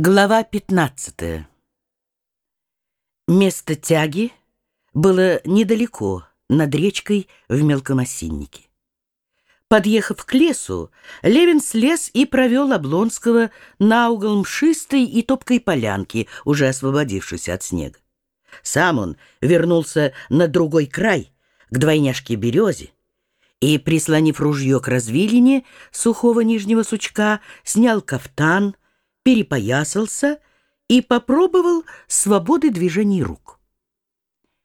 Глава 15 Место тяги было недалеко, над речкой в мелкомосиннике. Подъехав к лесу, Левин слез и провел Облонского на угол мшистой и топкой полянки, уже освободившейся от снега. Сам он вернулся на другой край, к двойняшке березе, и, прислонив ружье к развилине сухого нижнего сучка, снял кафтан — перепоясался и попробовал свободы движений рук.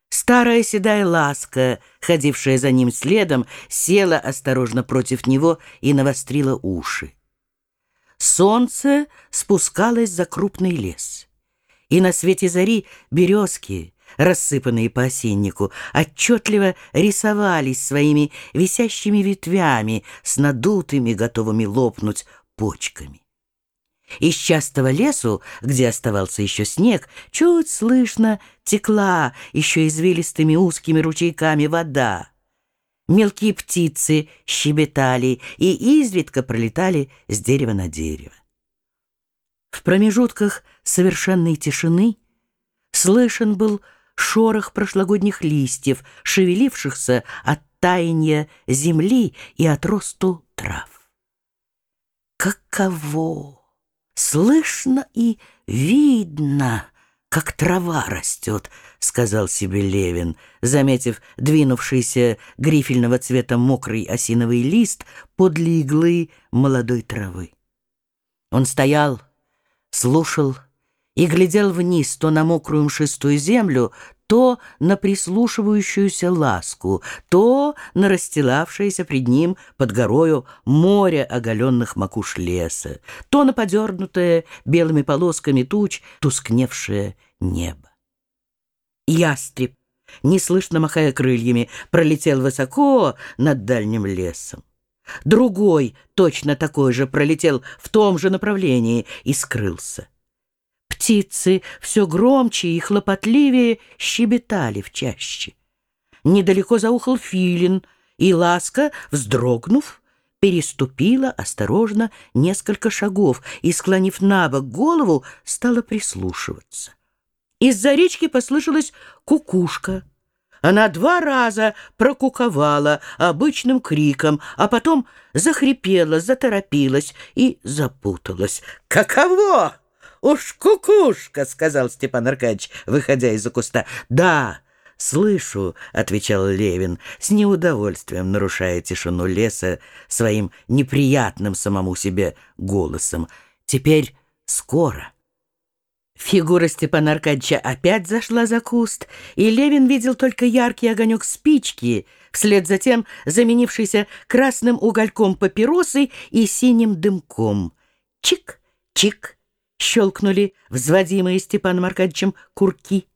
Старая седая ласка, ходившая за ним следом, села осторожно против него и навострила уши. Солнце спускалось за крупный лес, и на свете зари березки, рассыпанные по осеннику, отчетливо рисовались своими висящими ветвями с надутыми, готовыми лопнуть почками. Из частого лесу, где оставался еще снег, чуть слышно текла еще извилистыми узкими ручейками вода. Мелкие птицы щебетали и изредка пролетали с дерева на дерево. В промежутках совершенной тишины слышен был шорох прошлогодних листьев, шевелившихся от таяния земли и от росту трав. Каково! Слышно и видно, как трава растет, сказал себе Левин, заметив двинувшийся грифельного цвета мокрый осиновый лист подле иглы молодой травы. Он стоял, слушал и глядел вниз то на мокрую мшистую землю, то на прислушивающуюся ласку, то на расстилавшееся пред ним под горою море оголенных макуш леса, то на подернутое белыми полосками туч тускневшее небо. Ястреб, неслышно махая крыльями, пролетел высоко над дальним лесом. Другой, точно такой же, пролетел в том же направлении и скрылся. Птицы все громче и хлопотливее щебетали в чаще. Недалеко заухал филин, и ласка, вздрогнув, переступила осторожно несколько шагов и, склонив на бок голову, стала прислушиваться. Из-за речки послышалась кукушка. Она два раза прокуковала обычным криком, а потом захрипела, заторопилась и запуталась. «Каково?» «Уж кукушка!» — сказал Степан Аркадьевич, выходя из-за куста. «Да, слышу», — отвечал Левин, с неудовольствием нарушая тишину леса своим неприятным самому себе голосом. «Теперь скоро». Фигура Степана Аркадьевича опять зашла за куст, и Левин видел только яркий огонек спички, вслед за тем заменившийся красным угольком папиросы и синим дымком. Чик, чик, щелкнули взводимые Степаном Аркадьевичем курки.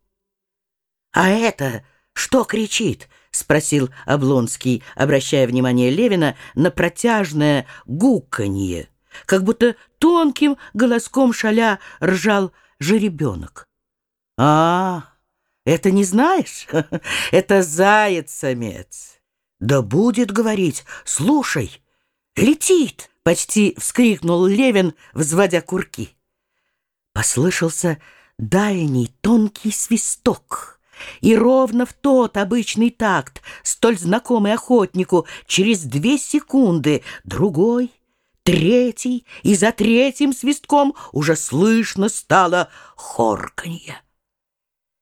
«А это что кричит?» — спросил Облонский, обращая внимание Левина на протяжное гуканье, как будто тонким голоском шаля ржал жеребенок. «А, это не знаешь? Это заяц-самец!» «Да будет говорить, слушай, летит!» — почти вскрикнул Левин, взводя курки. Послышался дальний тонкий свисток. И ровно в тот обычный такт, столь знакомый охотнику, через две секунды другой, третий, и за третьим свистком уже слышно стало хорканье.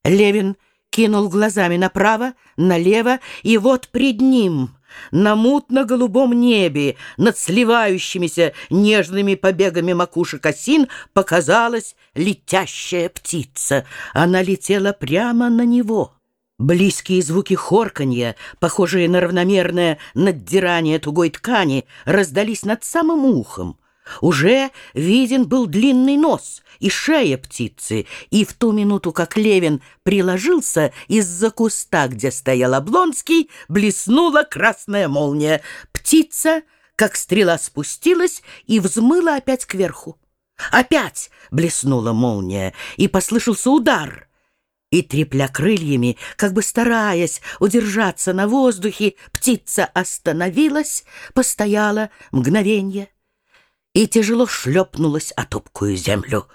Левин кинул глазами направо, налево, и вот пред ним на мутно-голубом небе, над сливающимися нежными побегами макушек осин, показалась летящая птица. Она летела прямо на него. Близкие звуки хорканья, похожие на равномерное наддирание тугой ткани, раздались над самым ухом. Уже виден был длинный нос и шея птицы, и в ту минуту, как Левин приложился, из-за куста, где стоял Облонский, блеснула красная молния. Птица, как стрела, спустилась и взмыла опять кверху. Опять блеснула молния, и послышался удар. И, трепля крыльями, как бы стараясь удержаться на воздухе, птица остановилась, постояла мгновенье и тяжело шлепнулась о топкую землю.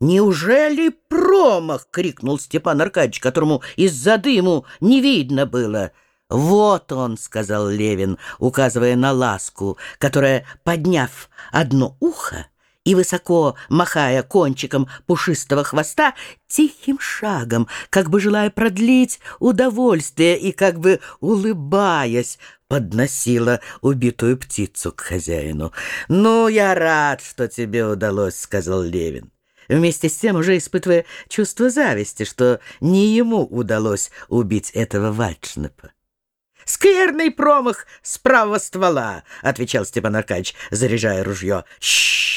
«Неужели промах?» — крикнул Степан Аркадьевич, которому из-за дыму не видно было. «Вот он», — сказал Левин, указывая на ласку, которая, подняв одно ухо, и, высоко махая кончиком пушистого хвоста, тихим шагом, как бы желая продлить удовольствие и как бы улыбаясь, подносила убитую птицу к хозяину. «Ну, я рад, что тебе удалось», — сказал Левин. Вместе с тем уже испытывая чувство зависти, что не ему удалось убить этого Вальдшнепа. «Скверный промах с правого ствола», — отвечал Степан Аркадьевич, заряжая ружье. «Щ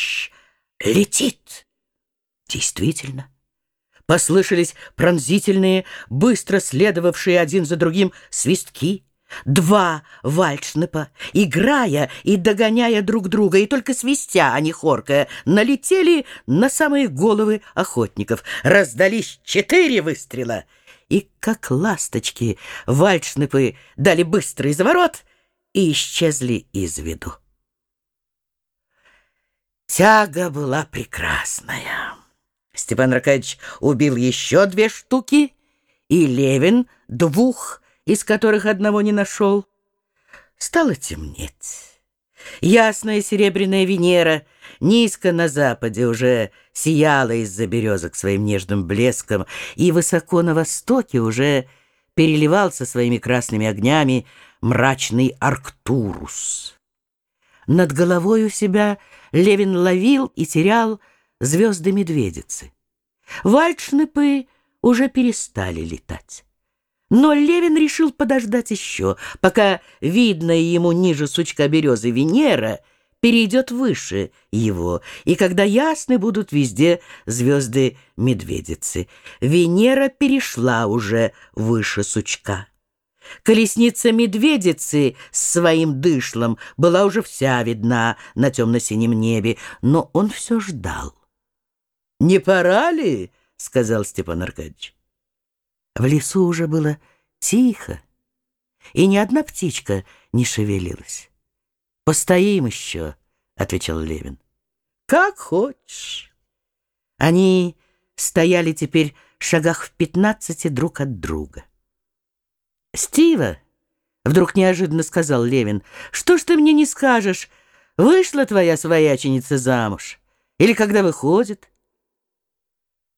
летит. Действительно. Послышались пронзительные, быстро следовавшие один за другим свистки. Два вальшнепа, играя и догоняя друг друга, и только свистя, а не хоркая, налетели на самые головы охотников. Раздались четыре выстрела, и, как ласточки, вальшнепы дали быстрый заворот и исчезли из виду. Тяга была прекрасная. Степан Аркадьевич убил еще две штуки, и Левин двух, из которых одного не нашел. Стало темнеть. Ясная серебряная Венера низко на западе уже сияла из-за березок своим нежным блеском, и высоко на востоке уже переливался своими красными огнями мрачный Арктурус. Над головой у себя Левин ловил и терял звезды медведицы. Вальдшнепы уже перестали летать. Но Левин решил подождать еще, пока видная ему ниже сучка березы Венера перейдет выше его, и когда ясны будут везде звезды медведицы. Венера перешла уже выше сучка. Колесница медведицы с своим дышлом была уже вся видна на темно-синем небе, но он все ждал. «Не пора ли?» — сказал Степан Аркадьевич. В лесу уже было тихо, и ни одна птичка не шевелилась. «Постоим еще», — отвечал Левин. «Как хочешь». Они стояли теперь в шагах в пятнадцати друг от друга. «Стива!» — вдруг неожиданно сказал Левин. «Что ж ты мне не скажешь? Вышла твоя свояченица замуж? Или когда выходит?»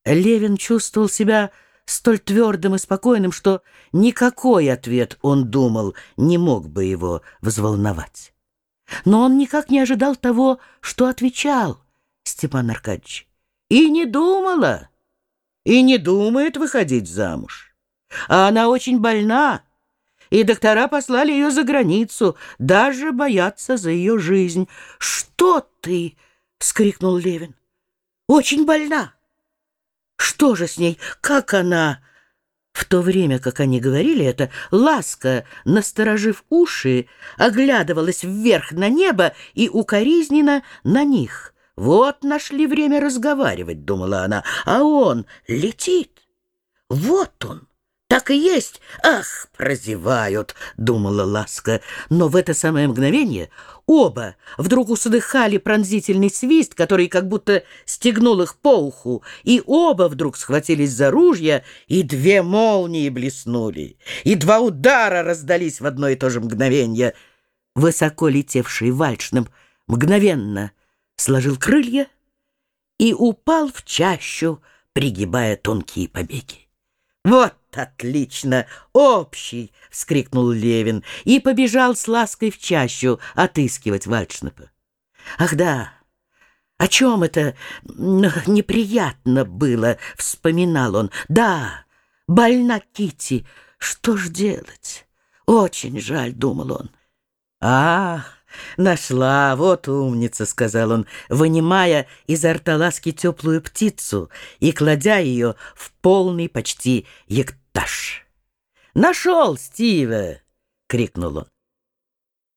Левин чувствовал себя столь твердым и спокойным, что никакой ответ, он думал, не мог бы его взволновать. Но он никак не ожидал того, что отвечал Степан Аркадьевич. И не думала, и не думает выходить замуж а она очень больна, и доктора послали ее за границу, даже боятся за ее жизнь. «Что ты?» — вскрикнул Левин. «Очень больна. Что же с ней? Как она?» В то время, как они говорили это, Ласка, насторожив уши, оглядывалась вверх на небо и укоризненно на них. «Вот нашли время разговаривать», — думала она, — «а он летит. Вот он». «Так и есть! Ах, прозевают!» — думала Ласка. Но в это самое мгновение оба вдруг услыхали пронзительный свист, который как будто стегнул их по уху, и оба вдруг схватились за ружья, и две молнии блеснули, и два удара раздались в одно и то же мгновение. Высоко летевший вальшным мгновенно сложил крылья и упал в чащу, пригибая тонкие побеги. «Вот отлично! Общий!» — вскрикнул Левин и побежал с лаской в чащу отыскивать Вальшнепа. «Ах да! О чем это неприятно было?» — вспоминал он. «Да, больна Кити. Что ж делать? Очень жаль», — думал он. «Ах!» «Нашла, вот умница», — сказал он, вынимая из арталаски теплую птицу и кладя ее в полный почти ектаж. «Нашел, Стива!» — крикнул он.